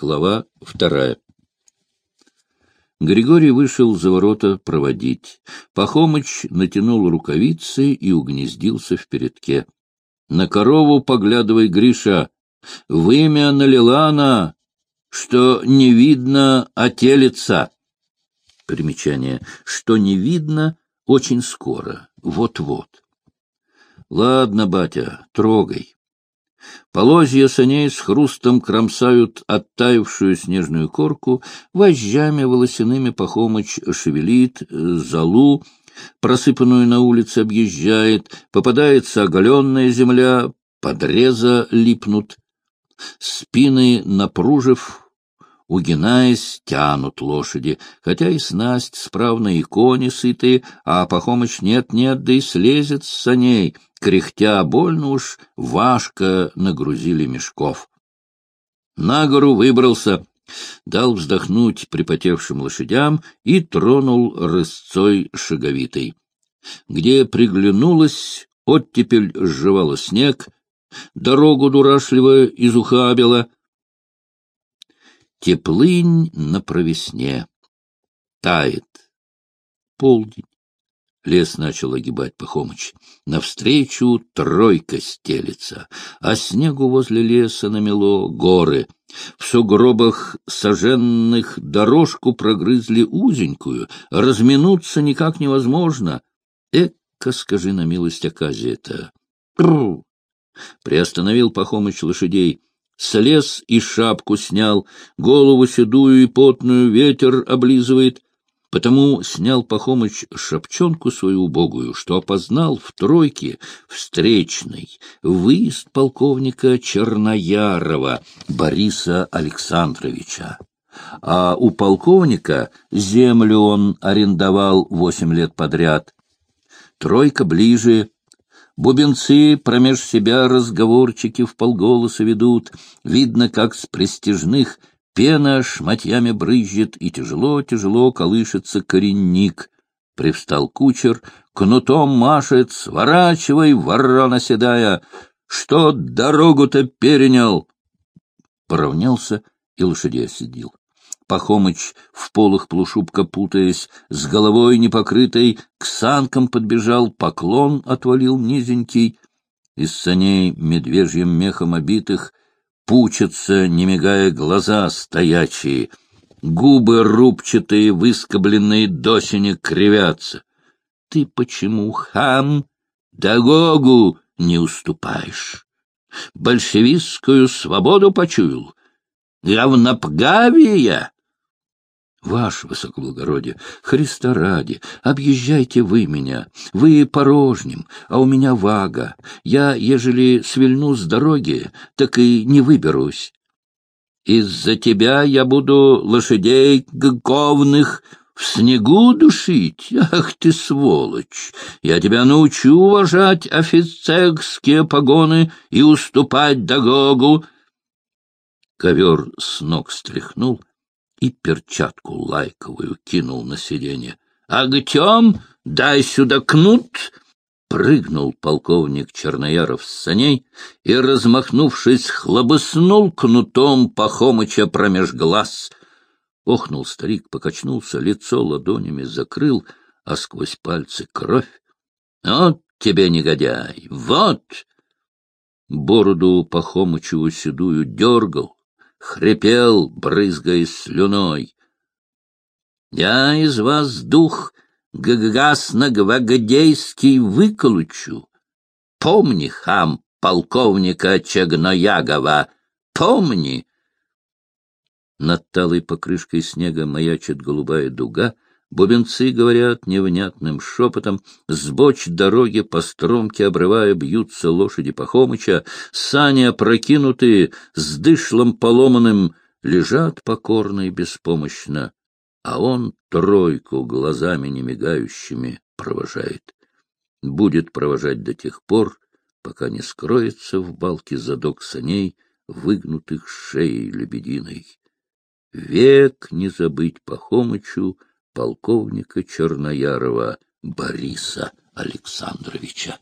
Глава вторая. Григорий вышел за ворота проводить. Пахомыч натянул рукавицы и угнездился в передке. — На корову поглядывай, Гриша. Вымя налила она, что не видно отелица. Примечание. Что не видно очень скоро, вот-вот. — Ладно, батя, трогай. Полозья саней с хрустом кромсают оттаившую снежную корку, вожжами волосяными Пахомыч шевелит, залу, просыпанную на улице, объезжает, попадается оголенная земля, подреза липнут. Спины, напружив, угинаясь, тянут лошади, хотя и снасть справно, и кони сытые, а Пахомыч нет-нет, да и слезет с саней — кряхтя больно уж, важко нагрузили мешков. На гору выбрался, дал вздохнуть припотевшим лошадям и тронул рысцой шаговитой. Где приглянулась, оттепель сживала снег, дорогу дурашливо изухабила. Теплынь на провесне. Тает. Полдень. Лес начал огибать Пахомыч. Навстречу тройка стелится, а снегу возле леса намело горы. В сугробах соженных дорожку прогрызли узенькую, разминуться никак невозможно. Эка, скажи на милость оказия-то. Приостановил Пахомыч лошадей. Слез и шапку снял, голову седую и потную ветер облизывает — Потому снял Пахомыч шапчонку свою убогую, что опознал в тройке встречный выезд полковника Черноярова Бориса Александровича. А у полковника землю он арендовал восемь лет подряд. Тройка ближе, Бубенцы промеж себя разговорчики в полголоса ведут, видно, как с престижных Пена шматьями брызжет, и тяжело-тяжело колышется коренник. Привстал кучер, кнутом машет, сворачивай, ворона седая, что дорогу-то перенял. Поравнялся и лошадей осадил. Пахомыч, в полах полушубка путаясь, с головой непокрытой, к санкам подбежал, поклон отвалил низенький. Из саней медвежьим мехом обитых пучатся, не мигая, глаза стоячие, губы рубчатые, выскобленные до сине кривятся. Ты почему, хам, Дагогу не уступаешь? Большевистскую свободу почуял? Равнопгавия? Ваше высокоблагородие, Христа ради, объезжайте вы меня. Вы порожним, а у меня вага. Я, ежели свильну с дороги, так и не выберусь. Из-за тебя я буду лошадей говных в снегу душить? Ах ты, сволочь! Я тебя научу уважать офицерские погоны и уступать дорогу. Ковер с ног стряхнул, и перчатку лайковую кинул на сиденье. — Агтем, дай сюда кнут! Прыгнул полковник Чернояров с саней и, размахнувшись, хлобыснул кнутом Пахомыча промеж глаз. Охнул старик, покачнулся, лицо ладонями закрыл, а сквозь пальцы кровь. — Вот тебе, негодяй, вот! Бороду Пахомычеву седую дергал, хрипел, брызгаясь слюной. Я из вас дух гагасно-гвагдейский выколучу. Помни, хам полковника Чегноягова, помни! Над талой покрышкой снега маячит голубая дуга — Бубенцы говорят невнятным шепотом, с боч дороги по стромке обрывая бьются лошади Пахомыча, сани опрокинутые, с дышлом поломанным, лежат покорно и беспомощно, а он тройку глазами немигающими провожает. Будет провожать до тех пор, пока не скроется в балке задок саней, выгнутых шеей лебединой. Век не забыть Пахомычу, полковника Черноярова Бориса Александровича.